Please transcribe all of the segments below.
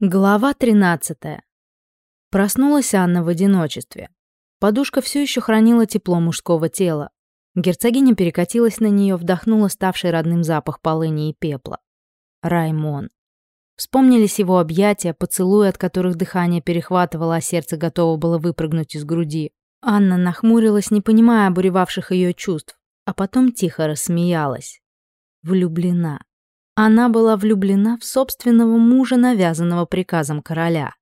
Глава 13. Проснулась Анна в одиночестве. Подушка все еще хранила тепло мужского тела. Герцогиня перекатилась на нее, вдохнула ставший родным запах полыни и пепла. Раймон. Вспомнились его объятия, поцелуи, от которых дыхание перехватывало, а сердце готово было выпрыгнуть из груди. Анна нахмурилась, не понимая обуревавших ее чувств, а потом тихо рассмеялась. Влюблена. Она была влюблена в собственного мужа, навязанного приказом короля.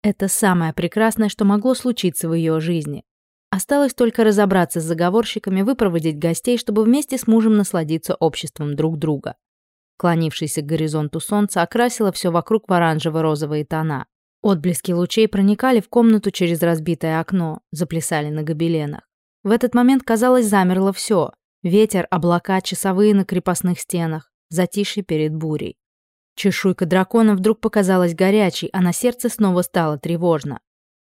Это самое прекрасное, что могло случиться в ее жизни. Осталось только разобраться с заговорщиками, выпроводить гостей, чтобы вместе с мужем насладиться обществом друг друга. Клонившееся к горизонту солнце окрасило все вокруг в оранжево-розовые тона. Отблески лучей проникали в комнату через разбитое окно, заплясали на гобеленах. В этот момент, казалось, замерло все. Ветер, облака, часовые на крепостных стенах затишье перед бурей. Чешуйка дракона вдруг показалась горячей, а на сердце снова стало тревожно.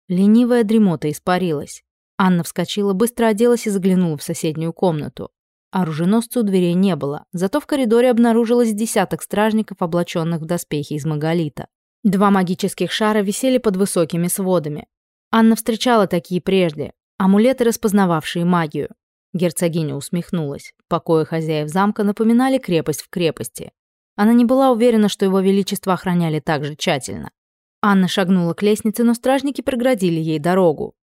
Ленивая дремота испарилась. Анна вскочила, быстро оделась и заглянула в соседнюю комнату. Оруженосца у дверей не было, зато в коридоре обнаружилось десяток стражников, облаченных в доспехи из маголита. Два магических шара висели под высокими сводами. Анна встречала такие прежде, амулеты, распознававшие магию. Герцогиня усмехнулась. Покои хозяев замка напоминали крепость в крепости. Она не была уверена, что его величество охраняли так же тщательно. Анна шагнула к лестнице, но стражники преградили ей дорогу.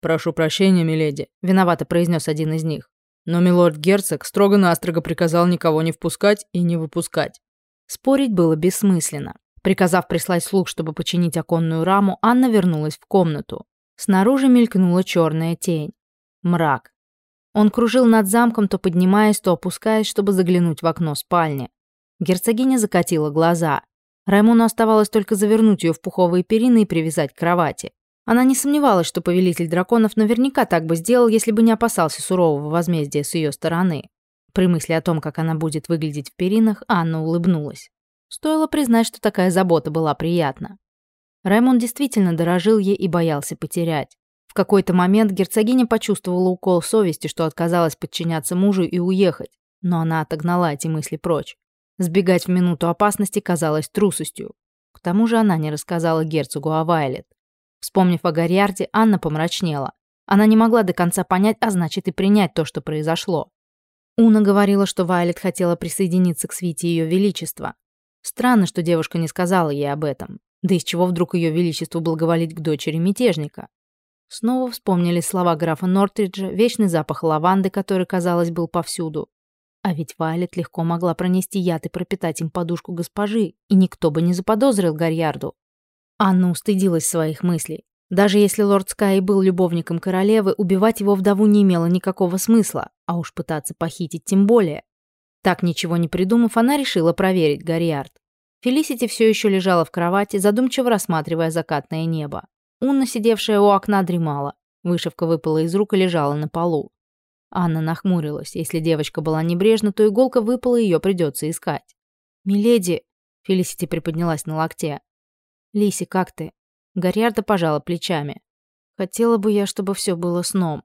«Прошу прощения, миледи», — виновато произнес один из них. Но милорд-герцог строго-настрого приказал никого не впускать и не выпускать. Спорить было бессмысленно. Приказав прислать слуг, чтобы починить оконную раму, Анна вернулась в комнату. Снаружи мелькнула черная тень. Мрак. Он кружил над замком, то поднимаясь, то опускаясь, чтобы заглянуть в окно спальни. Герцогиня закатила глаза. Раймону оставалось только завернуть ее в пуховые перины и привязать к кровати. Она не сомневалась, что повелитель драконов наверняка так бы сделал, если бы не опасался сурового возмездия с ее стороны. При мысли о том, как она будет выглядеть в перинах, Анна улыбнулась. Стоило признать, что такая забота была приятна. Раймон действительно дорожил ей и боялся потерять. В какой-то момент герцогиня почувствовала укол совести, что отказалась подчиняться мужу и уехать, но она отогнала эти мысли прочь. Сбегать в минуту опасности казалось трусостью. К тому же она не рассказала герцогу о Вайлет. Вспомнив о Гарьярде, Анна помрачнела. Она не могла до конца понять, а значит и принять то, что произошло. Уна говорила, что Вайлет хотела присоединиться к свите Ее Величества. Странно, что девушка не сказала ей об этом. Да из чего вдруг Ее Величеству благоволить к дочери мятежника? Снова вспомнили слова графа Нортриджа, вечный запах лаванды, который, казалось, был повсюду. А ведь Вайлет легко могла пронести яд и пропитать им подушку госпожи, и никто бы не заподозрил Гарьярду. Анна устыдилась своих мыслей. Даже если лорд Скай был любовником королевы, убивать его вдову не имело никакого смысла, а уж пытаться похитить тем более. Так ничего не придумав, она решила проверить Гарьярд. Фелисити все еще лежала в кровати, задумчиво рассматривая закатное небо. Унна, сидевшая у окна, дремала. Вышивка выпала из рук и лежала на полу. Анна нахмурилась. Если девочка была небрежна, то иголка выпала, ее придется искать. «Миледи!» — Фелисити приподнялась на локте. «Лиси, как ты?» Гарьярда пожала плечами. «Хотела бы я, чтобы все было сном».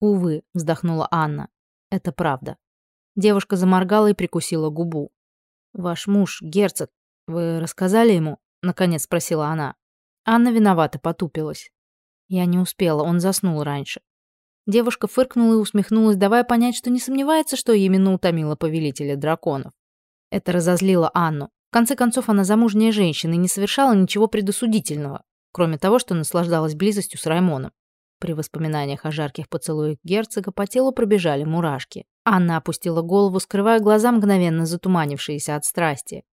«Увы», — вздохнула Анна. «Это правда». Девушка заморгала и прикусила губу. «Ваш муж, герцог, вы рассказали ему?» — наконец спросила она. Анна виновато потупилась. Я не успела, он заснул раньше. Девушка фыркнула и усмехнулась, давая понять, что не сомневается, что именно утомила повелителя драконов. Это разозлило Анну. В конце концов, она замужняя женщина и не совершала ничего предосудительного, кроме того, что наслаждалась близостью с Раймоном. При воспоминаниях о жарких поцелуях герцога по телу пробежали мурашки. Анна опустила голову, скрывая глаза, мгновенно затуманившиеся от страсти.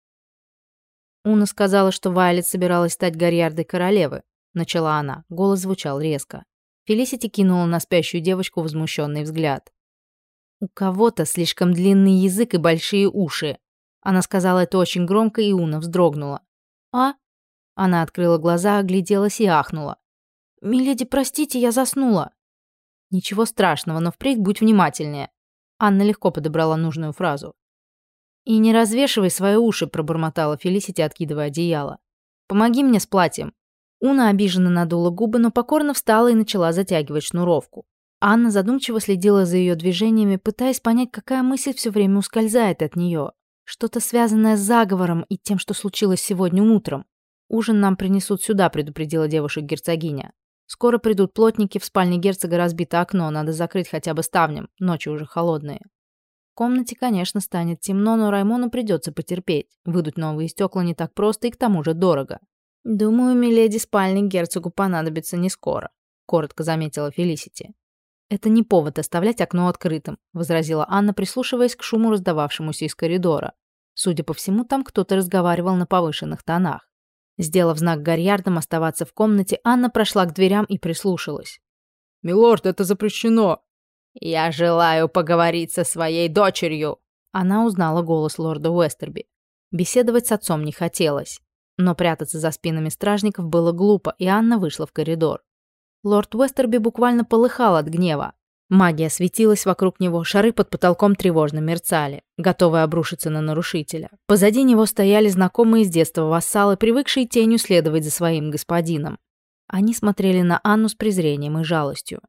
Уна сказала, что Вайлет собиралась стать Гарьярдой королевы. Начала она. Голос звучал резко. Фелисити кинула на спящую девочку возмущенный взгляд. «У кого-то слишком длинный язык и большие уши». Она сказала это очень громко, и Уна вздрогнула. «А?» Она открыла глаза, огляделась и ахнула. «Миледи, простите, я заснула». «Ничего страшного, но впредь будь внимательнее». Анна легко подобрала нужную фразу. «И не развешивай свои уши», — пробормотала Фелисити, откидывая одеяло. «Помоги мне с платьем». Уна обиженно надула губы, но покорно встала и начала затягивать шнуровку. Анна задумчиво следила за ее движениями, пытаясь понять, какая мысль все время ускользает от нее. Что-то связанное с заговором и тем, что случилось сегодня утром. «Ужин нам принесут сюда», — предупредила девушек герцогиня. «Скоро придут плотники, в спальне герцога разбито окно, надо закрыть хотя бы ставнем, ночи уже холодные». В комнате, конечно, станет темно, но Раймону придется потерпеть. Выдуть новые стекла не так просто и к тому же дорого. «Думаю, миледи спальник герцогу понадобится не скоро», — коротко заметила Фелисити. «Это не повод оставлять окно открытым», — возразила Анна, прислушиваясь к шуму, раздававшемуся из коридора. Судя по всему, там кто-то разговаривал на повышенных тонах. Сделав знак Гарьярдам оставаться в комнате, Анна прошла к дверям и прислушалась. «Милорд, это запрещено!» «Я желаю поговорить со своей дочерью!» Она узнала голос лорда Уэстерби. Беседовать с отцом не хотелось. Но прятаться за спинами стражников было глупо, и Анна вышла в коридор. Лорд Уэстерби буквально полыхал от гнева. Магия светилась вокруг него, шары под потолком тревожно мерцали, готовые обрушиться на нарушителя. Позади него стояли знакомые с детства вассалы, привыкшие тенью следовать за своим господином. Они смотрели на Анну с презрением и жалостью.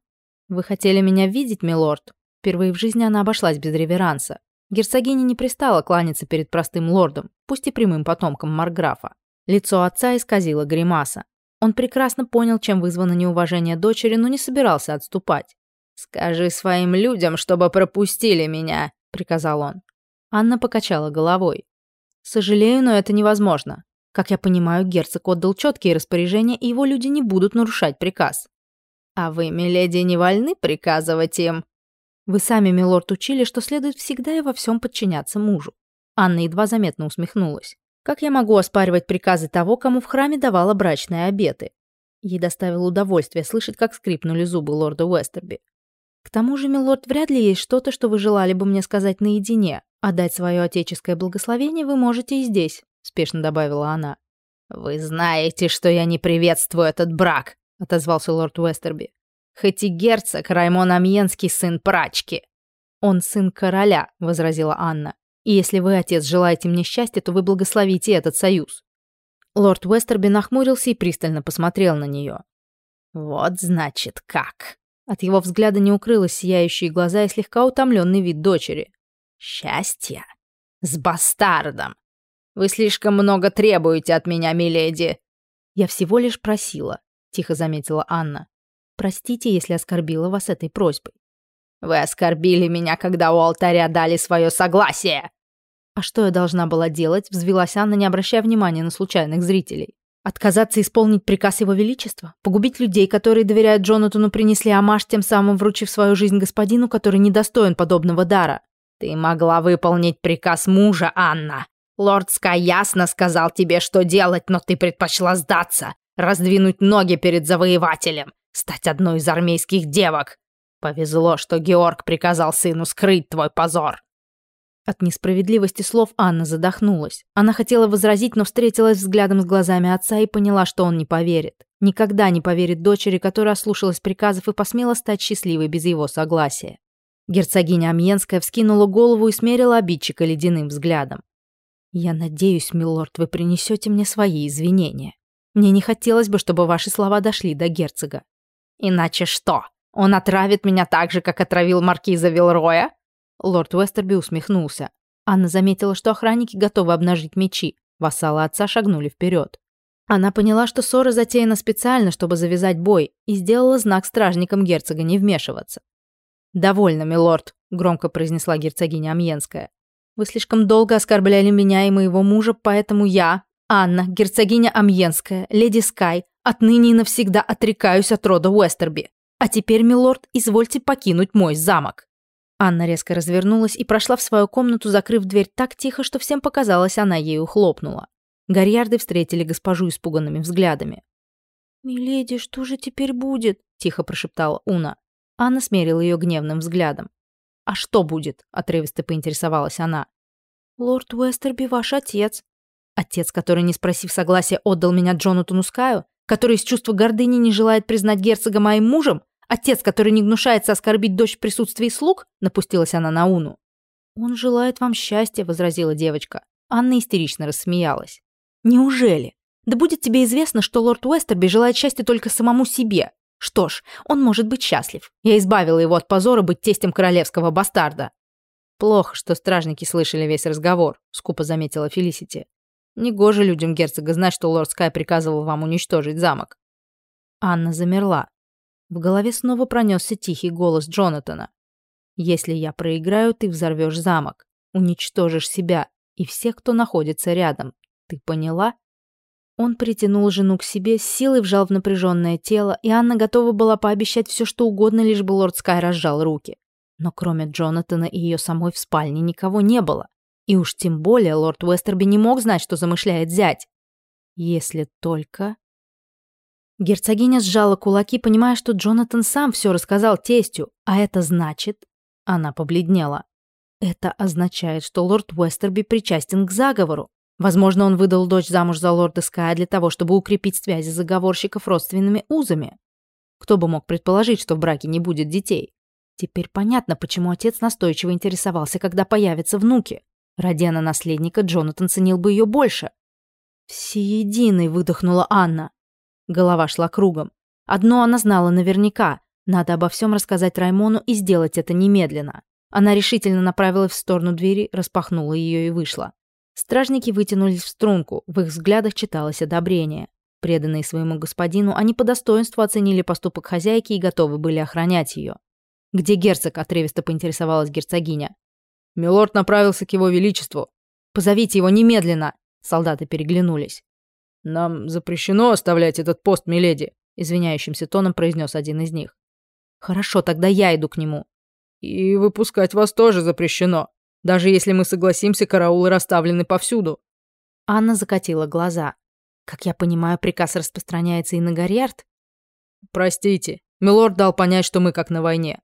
«Вы хотели меня видеть, милорд?» Впервые в жизни она обошлась без реверанса. Герцогиня не пристала кланяться перед простым лордом, пусть и прямым потомком Марграфа. Лицо отца исказило гримаса. Он прекрасно понял, чем вызвано неуважение дочери, но не собирался отступать. «Скажи своим людям, чтобы пропустили меня», — приказал он. Анна покачала головой. «Сожалею, но это невозможно. Как я понимаю, герцог отдал четкие распоряжения, и его люди не будут нарушать приказ. «А вы, миледи, не вольны приказывать им?» «Вы сами, милорд, учили, что следует всегда и во всем подчиняться мужу». Анна едва заметно усмехнулась. «Как я могу оспаривать приказы того, кому в храме давала брачные обеты?» Ей доставило удовольствие слышать, как скрипнули зубы лорда Уэстерби. «К тому же, милорд, вряд ли есть что-то, что вы желали бы мне сказать наедине. А дать свое отеческое благословение вы можете и здесь», — спешно добавила она. «Вы знаете, что я не приветствую этот брак», — отозвался лорд Уэстерби. «Хоть герцог Раймон Амьенский сын прачки». «Он сын короля», — возразила Анна. «И если вы, отец, желаете мне счастья, то вы благословите этот союз». Лорд Уэстерби нахмурился и пристально посмотрел на нее. «Вот значит как». От его взгляда не укрылось сияющие глаза и слегка утомленный вид дочери. «Счастье? С бастардом! Вы слишком много требуете от меня, миледи!» «Я всего лишь просила тихо заметила Анна. Простите, если оскорбила вас этой просьбой. Вы оскорбили меня, когда у алтаря дали свое согласие. А что я должна была делать? Взвилась Анна, не обращая внимания на случайных зрителей. Отказаться исполнить приказ его величества? Погубить людей, которые доверяют Джонатану, принесли амаш, тем самым вручив свою жизнь господину, который недостоин подобного дара? Ты могла выполнить приказ мужа, Анна. Лорд Скай ясно сказал тебе, что делать, но ты предпочла сдаться раздвинуть ноги перед завоевателем, стать одной из армейских девок. Повезло, что Георг приказал сыну скрыть твой позор. От несправедливости слов Анна задохнулась. Она хотела возразить, но встретилась взглядом с глазами отца и поняла, что он не поверит. Никогда не поверит дочери, которая ослушалась приказов и посмела стать счастливой без его согласия. Герцогиня Амьенская вскинула голову и смерила обидчика ледяным взглядом. «Я надеюсь, милорд, вы принесете мне свои извинения». Мне не хотелось бы, чтобы ваши слова дошли до герцога. Иначе что? Он отравит меня так же, как отравил маркиза Вилроя? Лорд Уэстерби усмехнулся. Анна заметила, что охранники готовы обнажить мечи. Вассалы отца шагнули вперед. Она поняла, что ссора затеяна специально, чтобы завязать бой, и сделала знак стражникам герцога не вмешиваться. «Довольно, милорд», — громко произнесла герцогиня Амьенская. «Вы слишком долго оскорбляли меня и моего мужа, поэтому я, Анна, герцогиня Амьенская, леди Скай, отныне и навсегда отрекаюсь от рода Уэстерби. А теперь, милорд, извольте покинуть мой замок». Анна резко развернулась и прошла в свою комнату, закрыв дверь так тихо, что всем показалось, она ею хлопнула. Гарьярды встретили госпожу испуганными взглядами. «Миледи, что же теперь будет?» – тихо прошептала Уна. Анна смерила ее гневным взглядом. «А что будет?» – отрывисто поинтересовалась она. «Лорд Уэстерби ваш отец», Отец, который, не спросив согласия, отдал меня Джонатану Скаю? Который из чувства гордыни не желает признать герцога моим мужем? Отец, который не гнушается оскорбить дочь в присутствии слуг? Напустилась она на Уну. «Он желает вам счастья», — возразила девочка. Анна истерично рассмеялась. «Неужели? Да будет тебе известно, что лорд Уэстерби желает счастья только самому себе. Что ж, он может быть счастлив. Я избавила его от позора быть тестем королевского бастарда». «Плохо, что стражники слышали весь разговор», — скупо заметила Фелисити. Негоже людям герцога знать, что лорд Скай приказывал вам уничтожить замок». Анна замерла. В голове снова пронесся тихий голос Джонатана. «Если я проиграю, ты взорвешь замок, уничтожишь себя и всех, кто находится рядом. Ты поняла?» Он притянул жену к себе, силой вжал в напряженное тело, и Анна готова была пообещать все, что угодно, лишь бы лорд Скай разжал руки. Но кроме Джонатана и ее самой в спальне никого не было. И уж тем более лорд Уэстерби не мог знать, что замышляет зять. Если только... Герцогиня сжала кулаки, понимая, что Джонатан сам все рассказал тестю, а это значит... Она побледнела. Это означает, что лорд Уэстерби причастен к заговору. Возможно, он выдал дочь замуж за лорда Ская для того, чтобы укрепить связи заговорщиков родственными узами. Кто бы мог предположить, что в браке не будет детей? Теперь понятно, почему отец настойчиво интересовался, когда появятся внуки. Ради она наследника, Джонатан ценил бы ее больше. «Всеединой», — выдохнула Анна. Голова шла кругом. Одно она знала наверняка. Надо обо всем рассказать Раймону и сделать это немедленно. Она решительно направилась в сторону двери, распахнула ее и вышла. Стражники вытянулись в струнку, в их взглядах читалось одобрение. Преданные своему господину, они по достоинству оценили поступок хозяйки и готовы были охранять ее. «Где герцог?» – отрывисто поинтересовалась герцогиня. «Милорд направился к его величеству». «Позовите его немедленно!» Солдаты переглянулись. «Нам запрещено оставлять этот пост, миледи», – извиняющимся тоном произнес один из них. «Хорошо, тогда я иду к нему». «И выпускать вас тоже запрещено», даже если мы согласимся, караулы расставлены повсюду». Анна закатила глаза. «Как я понимаю, приказ распространяется и на Гарьярд?» «Простите, милорд дал понять, что мы как на войне».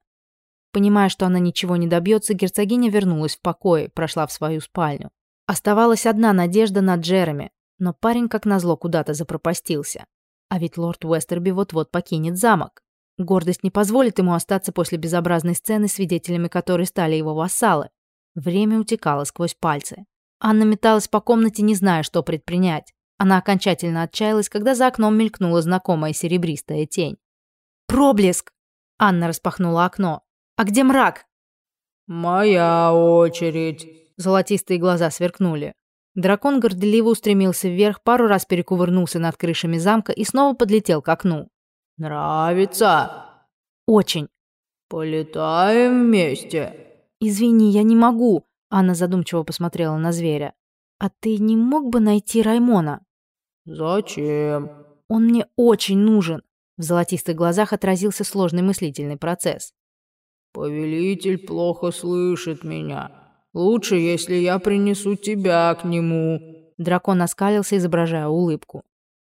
Понимая, что она ничего не добьется, герцогиня вернулась в покое, прошла в свою спальню. Оставалась одна надежда на Джереми, но парень, как назло, куда-то запропастился. А ведь лорд Уэстерби вот-вот покинет замок. Гордость не позволит ему остаться после безобразной сцены, свидетелями которой стали его вассалы. Время утекало сквозь пальцы. Анна металась по комнате, не зная, что предпринять. Она окончательно отчаялась, когда за окном мелькнула знакомая серебристая тень. «Проблеск!» Анна распахнула окно. «А где мрак?» «Моя очередь!» Золотистые глаза сверкнули. Дракон горделиво устремился вверх, пару раз перекувырнулся над крышами замка и снова подлетел к окну. «Нравится?» «Очень». «Полетаем вместе?» «Извини, я не могу», — Анна задумчиво посмотрела на зверя. «А ты не мог бы найти Раймона?» «Зачем?» «Он мне очень нужен». В золотистых глазах отразился сложный мыслительный процесс. «Повелитель плохо слышит меня. Лучше, если я принесу тебя к нему». Дракон оскалился, изображая улыбку.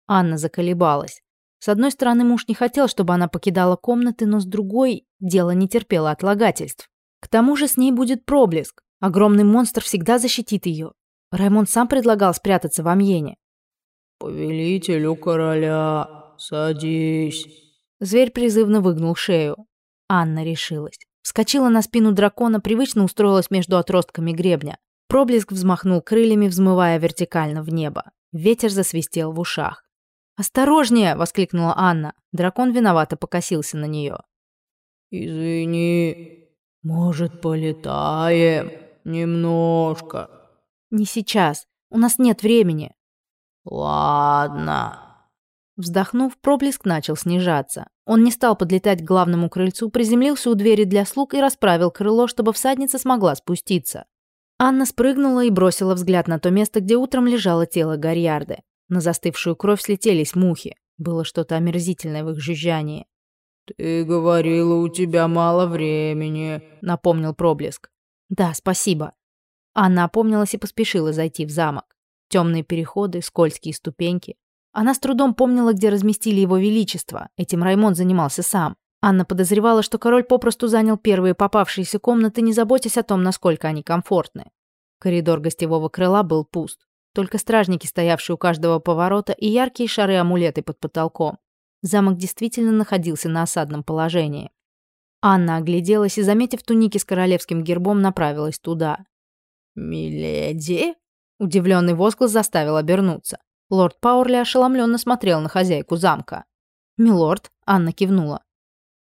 Анна заколебалась. С одной стороны, муж не хотел, чтобы она покидала комнаты, но с другой, дело не терпело отлагательств. К тому же с ней будет проблеск. Огромный монстр всегда защитит ее. Раймонд сам предлагал спрятаться в Амьене. «Повелителю короля, садись». Зверь призывно выгнул шею. Анна решилась. Вскочила на спину дракона, привычно устроилась между отростками гребня. Проблеск взмахнул крыльями, взмывая вертикально в небо. Ветер засвистел в ушах. «Осторожнее!» — воскликнула Анна. Дракон виновато покосился на нее. «Извини, «Может, полетаем? Немножко». «Не сейчас. У нас нет времени». «Ладно». Вздохнув, проблеск начал снижаться. Он не стал подлетать к главному крыльцу, приземлился у двери для слуг и расправил крыло, чтобы всадница смогла спуститься. Анна спрыгнула и бросила взгляд на то место, где утром лежало тело Гарьярды. На застывшую кровь слетелись мухи. Было что-то омерзительное в их жужжании. «Ты говорила, у тебя мало времени», — напомнил проблеск. «Да, спасибо». Анна опомнилась и поспешила зайти в замок. Темные переходы, скользкие ступеньки. Она с трудом помнила, где разместили его величество. Этим Раймонд занимался сам. Анна подозревала, что король попросту занял первые попавшиеся комнаты, не заботясь о том, насколько они комфортны. Коридор гостевого крыла был пуст. Только стражники, стоявшие у каждого поворота, и яркие шары-амулеты под потолком. Замок действительно находился на осадном положении. Анна огляделась и, заметив туники с королевским гербом, направилась туда. «Миледи?» Удивленный возглас заставил обернуться. Лорд Пауэрли ошеломленно смотрел на хозяйку замка. «Милорд», — Анна кивнула.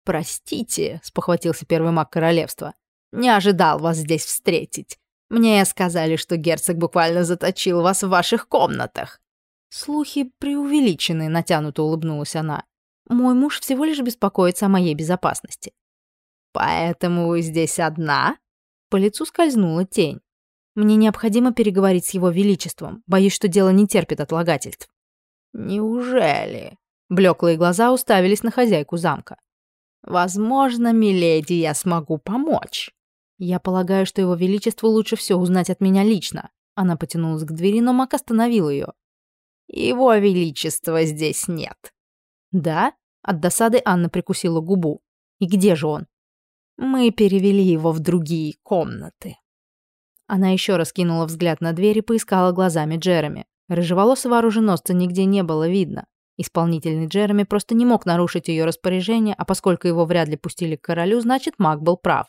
«Простите», — спохватился первый маг королевства. «Не ожидал вас здесь встретить. Мне сказали, что герцог буквально заточил вас в ваших комнатах». «Слухи преувеличены», — натянуто улыбнулась она. «Мой муж всего лишь беспокоится о моей безопасности». «Поэтому вы здесь одна?» По лицу скользнула тень. «Мне необходимо переговорить с его величеством. Боюсь, что дело не терпит отлагательств». «Неужели?» Блеклые глаза уставились на хозяйку замка. «Возможно, миледи, я смогу помочь». «Я полагаю, что его величеству лучше все узнать от меня лично». Она потянулась к двери, но Мак остановил ее. «Его величества здесь нет». «Да?» От досады Анна прикусила губу. «И где же он?» «Мы перевели его в другие комнаты». Она еще раз кинула взгляд на дверь и поискала глазами Джереми. Рыжеволосого оруженосца нигде не было видно. Исполнительный Джереми просто не мог нарушить ее распоряжение, а поскольку его вряд ли пустили к королю, значит, маг был прав.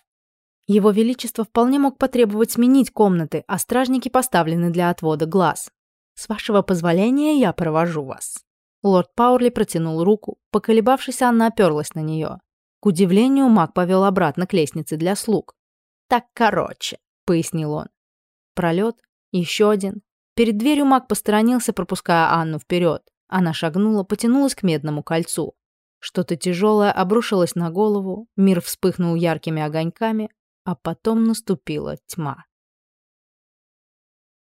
Его Величество вполне мог потребовать сменить комнаты, а стражники поставлены для отвода глаз. «С вашего позволения я провожу вас». Лорд Пауэрли протянул руку. Поколебавшись, она оперлась на нее. К удивлению, маг повел обратно к лестнице для слуг. «Так короче», — пояснил он. Пролет, еще один. Перед дверью маг посторонился, пропуская Анну вперед. Она шагнула, потянулась к медному кольцу. Что-то тяжелое обрушилось на голову, мир вспыхнул яркими огоньками, а потом наступила тьма.